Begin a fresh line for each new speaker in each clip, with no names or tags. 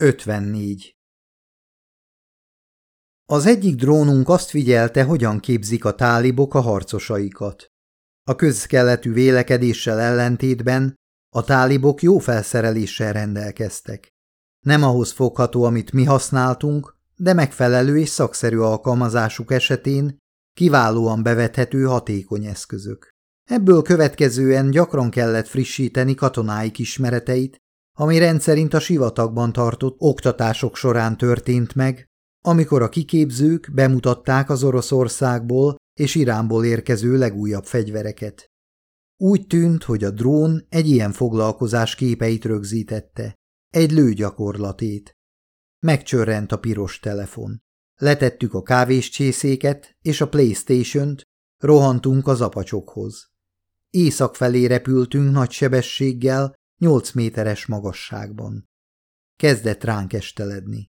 54. Az egyik drónunk azt figyelte, hogyan képzik a tálibok a harcosaikat. A közkeletű vélekedéssel ellentétben a tálibok jó felszereléssel rendelkeztek. Nem ahhoz fogható, amit mi használtunk, de megfelelő és szakszerű alkalmazásuk esetén kiválóan bevethető hatékony eszközök. Ebből következően gyakran kellett frissíteni katonáik ismereteit, ami rendszerint a sivatagban tartott oktatások során történt meg, amikor a kiképzők bemutatták az Oroszországból és Iránból érkező legújabb fegyvereket. Úgy tűnt, hogy a drón egy ilyen foglalkozás képeit rögzítette, egy lőgyakorlatét. Megcsörrent a piros telefon. Letettük a kávéscsészéket és a Playstation-t, rohantunk az apacsokhoz. Észak felé repültünk nagy sebességgel, nyolc méteres magasságban. Kezdett ránk esteledni.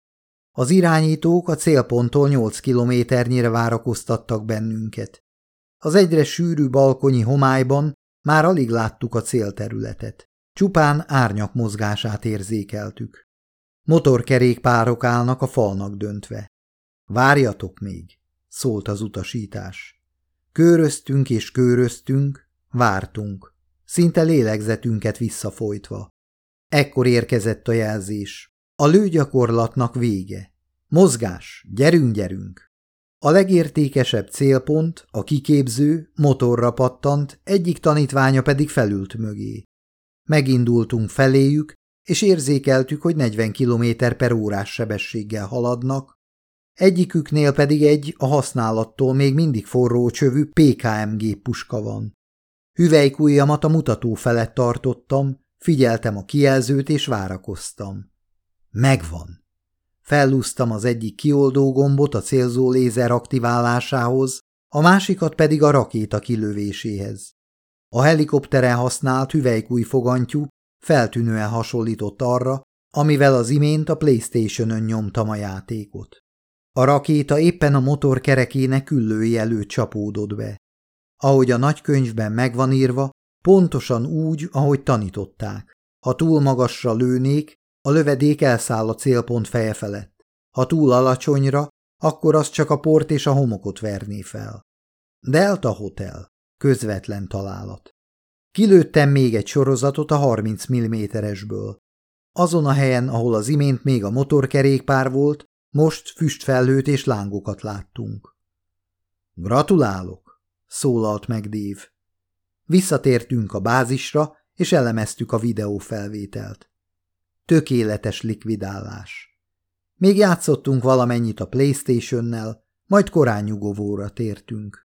Az irányítók a célponttól nyolc kilométernyire várakoztattak bennünket. Az egyre sűrű balkonyi homályban már alig láttuk a célterületet. Csupán árnyak mozgását érzékeltük. Motorkerékpárok állnak a falnak döntve. Várjatok még, szólt az utasítás. Köröztünk és köröztünk, vártunk szinte lélegzetünket visszafolytva. Ekkor érkezett a jelzés. A lőgyakorlatnak vége. Mozgás, gyerünk, gyerünk! A legértékesebb célpont, a kiképző, motorra pattant, egyik tanítványa pedig felült mögé. Megindultunk feléjük, és érzékeltük, hogy 40 km per órás sebességgel haladnak, egyiküknél pedig egy a használattól még mindig forró csövű PKM puska van. Hüvelykujjamat a mutató felett tartottam, figyeltem a kijelzőt és várakoztam. Megvan. Fellúztam az egyik kioldó gombot a célzó lézer aktiválásához, a másikat pedig a rakéta kilövéséhez. A helikopteren használt hüvelykúj fogantyú feltűnően hasonlított arra, amivel az imént a Playstation-ön nyomtam a játékot. A rakéta éppen a motor kerekének küllői előtt csapódott be. Ahogy a nagykönyvben megvan írva, pontosan úgy, ahogy tanították. Ha túl magasra lőnék, a lövedék elszáll a célpont feje felett. Ha túl alacsonyra, akkor az csak a port és a homokot verné fel. Delta Hotel. Közvetlen találat. Kilőttem még egy sorozatot a 30 mm-esből. Azon a helyen, ahol az imént még a motorkerékpár volt, most füstfelhőt és lángokat láttunk. Gratulálok! Szólalt meg Dév. Visszatértünk a bázisra, és elemeztük a videófelvételt. Tökéletes likvidálás. Még játszottunk valamennyit a Playstation-nel, majd korán nyugovóra tértünk.